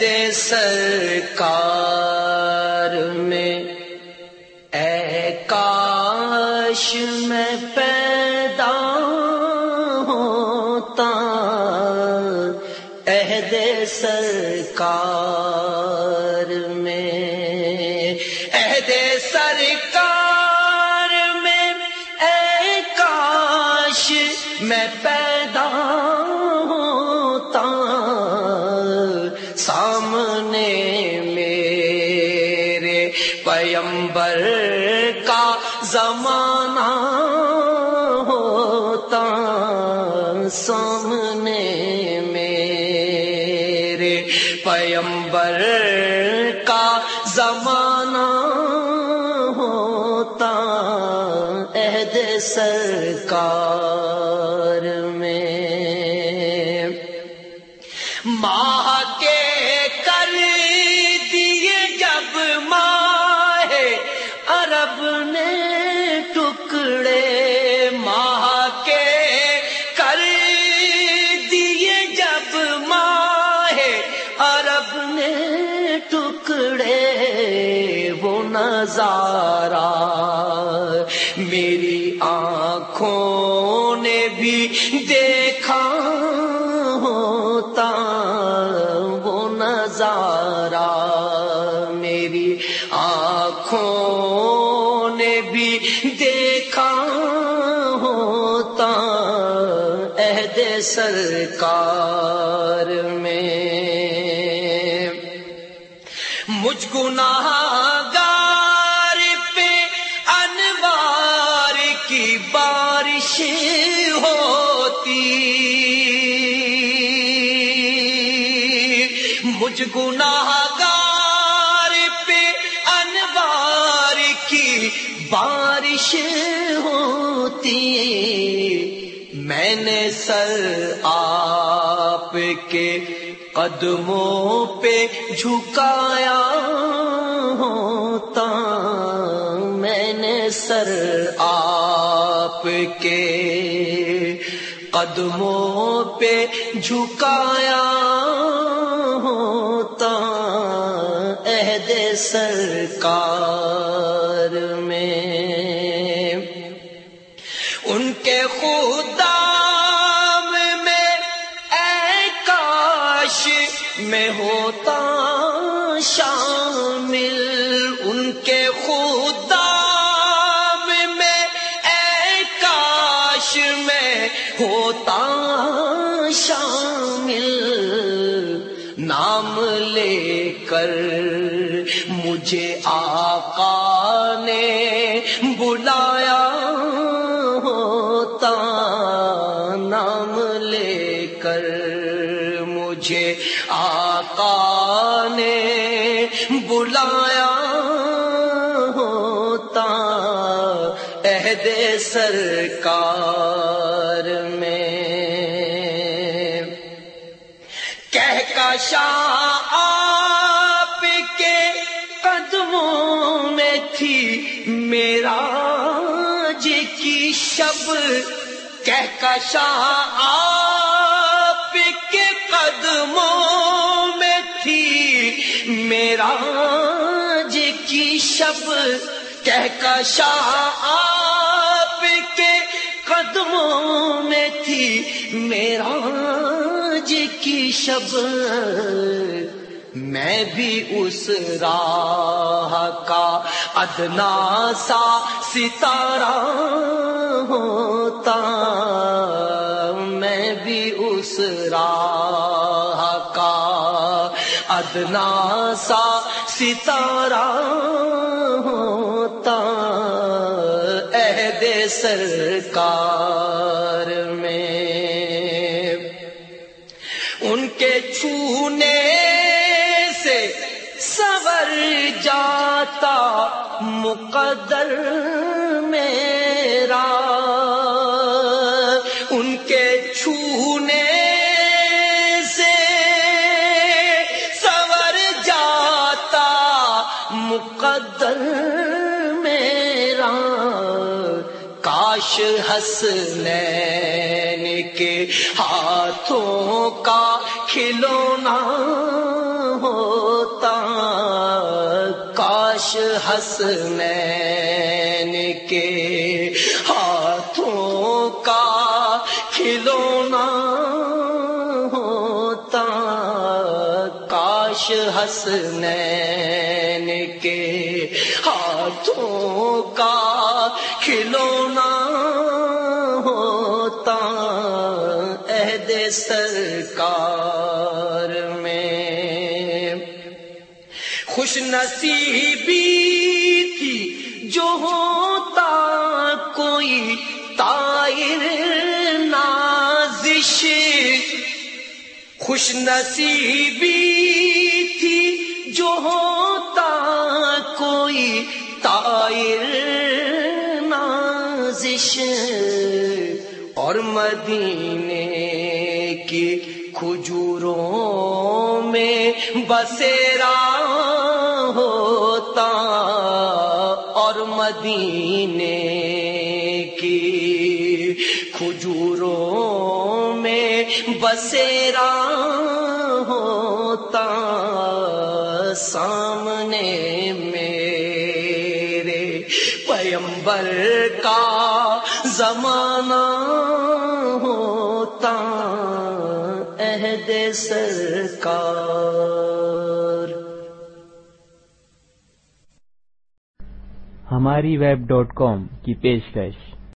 دے سرکار میں، اے کاش میں پیدا ہوتا، عہد سرکار میں، عہد سرکار میں، اے کاش میں پیدا زمانہ ہوتا سامنے میرے پیمبر کا زمانہ ہوتا عہد سرکار نظارہ۔ میری آنکھوں نے بھی دیکھا ہوتا وہ نظارہ۔ میری آنکھوں نے بھی دیکھا ہوتا عہد سرکار میں۔ مجھ گناہ بارش ہوتی۔ مجھ گناہ گار پہ انوار کی بارش ہوتی۔ میں نے سر آپ کے قدموں پہ جھکایا ہوتا۔ میں نے سر آپ کے قدموں پہ جھکایا ہوتا عہد سرکار میں۔ ان کے خدا میں اے کاش میں ہوتا شامل، ان کے خدا کاش میں ہوتا شامل۔ نام لے کر مجھے آقا نے بلایا ہوتا۔ نام لے کر مجھے آقا نے بلایا عہد سرکار میں۔ کہہ کا شاہ آپ کے قدموں میں تھی میرا جی کی شب۔ کہہ کا شاہ آپ کے قدموں میں تھی میرا جی کی شب۔ کہہ کا شاہ آپ قدموں میں تھی میرا جی کی شب۔ میں بھی اس راہ کا ادنا سا ستارہ ہوتا۔ میں بھی اس راہ کا ادنا سا ستارہ عہد سرکار میں ان کے چھونے سے سور جاتا مقدر میرا۔ ان کے چھونے سے سور جاتا مقدر میرا۔ کاش حسنین کے ہاتھوں کا کھلونا ہوتا، کاش حسنین کے ہاتھوں کا کھلونا ہوتا، کاش حسنین کے ہاتھوں کا سرکار میں۔ خوش نصیبی تھی جو ہوتا کوئی تائر نازش۔ خوش نصیبی تھی جو ہوتا کوئی تائر نازش۔ اور مدینے کی کھجوروں میں بسیرا ہوتا اور مدینے کی کھجوروں میں بسیرا ہوتا سامنے میرے پیمبر کا زمانہ ہوتا عہد سرکار۔ ہماری ویب ڈاٹ کام کی پیشکش۔